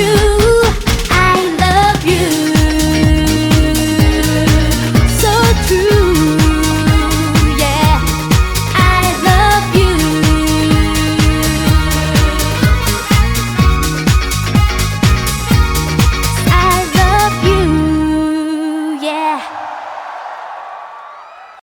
you.